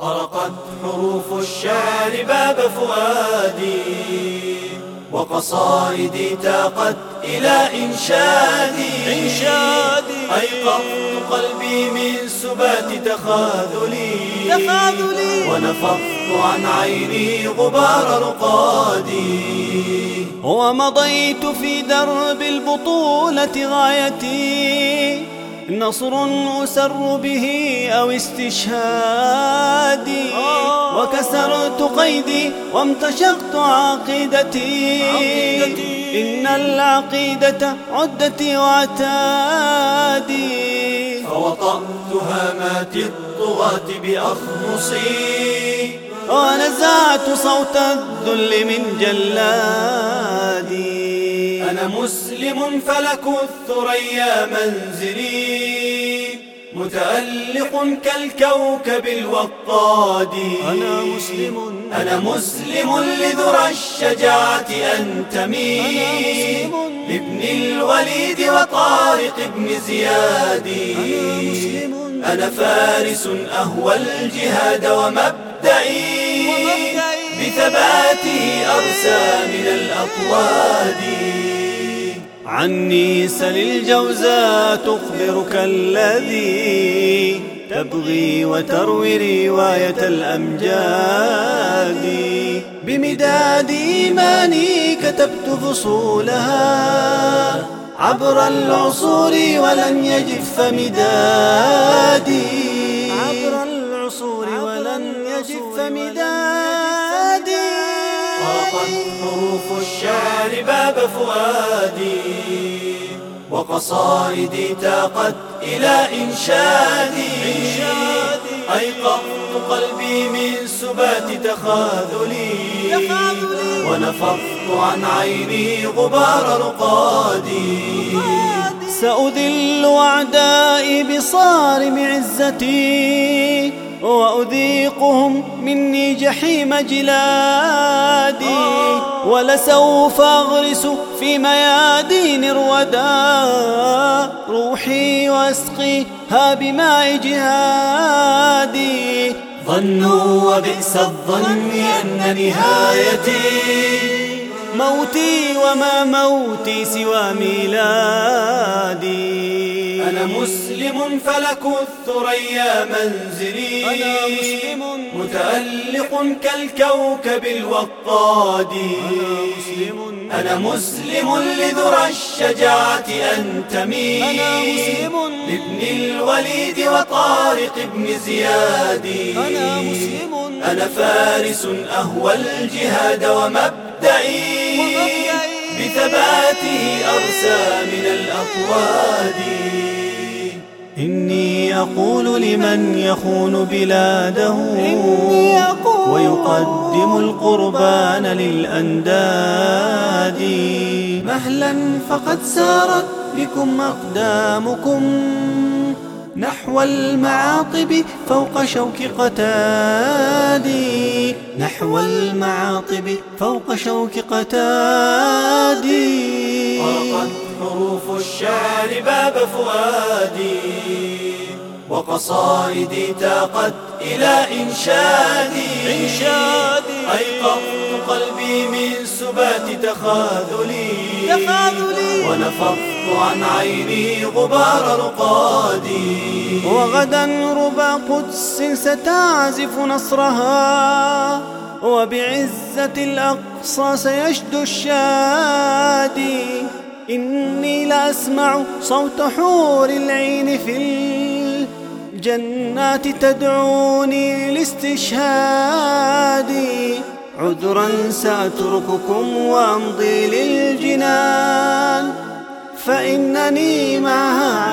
طرقت حروف الشعر باب فؤادي وقصائدي تاقت إلى إنشادي. إنشادي. أيقظت قلبي من سبات تخاذلي. تخاذلي. ونفضت عن عيني غبار رقادي. ومضيت في درب البطولة غايتي. نصر أسر به أو استشهادي وكسرت قيدي وامتشقت عقيدتي. إن العقيدة عدتي وعتادي فوطأت هامات الطغاة بأخمصي ونزعت صوت الذل من جلادي أنا مسلم فلك الثريا منزلي. متألق كالكوكب الوقاد أنا مسلم. أنا مسلم لذرى الشجاعة أنتمي لابن الوليد وطارق بن زياد. أنا مسلم. أنا فارس أهوى الجهاد ومبدئي. بثباته أرسى من الأطواد عني سل الجوزاء تخبرك الذي تبغي وتروي رواية الأمجاد. بمداد إيماني كتبت فصولها عبر العصور ولن يجف مدادي باب فؤادي وقصائدي تاقت إلى إنشادي. أيقظت قلبي من سبات تخاذلي. ونفضت عن عيني غبار رقادي. سأذل أعدائي بصارم عزتي. وأذيقهم مني جحيم جلادي ولسوف أغرس في ميادين الردى روحي وأسقيها بماء جهادي. ظنوا وبئس الظن أن نهايتي. موتي وما موتي سوى ميلادي. أنا مسلم فلك الثريا منزلي. أنا مسلم متألق كالكوكب الوقاد. أنا مسلم أنا مسلم لذرى الشجاعة أنتمي أنا مسلم لابن الوليد وطارق بن زياد. أنا مسلم أنا فارس أهوى الجهاد ومبدئي ومبدئي. بثباته أرسى من الأطواد إني أقول لمن يخون بلاده ويقدم القربان للأنداد. مهلا فقد سارت بكم أقدامكم. نحو المعاطب فوق شوك قتادي. نحو المعاطب فوق شوك قتادي. طرقت حروف الشعر باب فؤادي. وقصائدي تاقت إلى إنشادي. إنشادي. أيقظت قلبي من سبات تخاذلي. تخاذلي. ونفضت عن عيني غبار رقادي. وغدا ربى قدس ستعزف نصرها وبعزة الأقصى سيشدو الشادي. إني لأسمع صوت حور العين في الجنات تدعوني لاستشهاد عذرا سأترككم وأمضي الجنان فإنني معها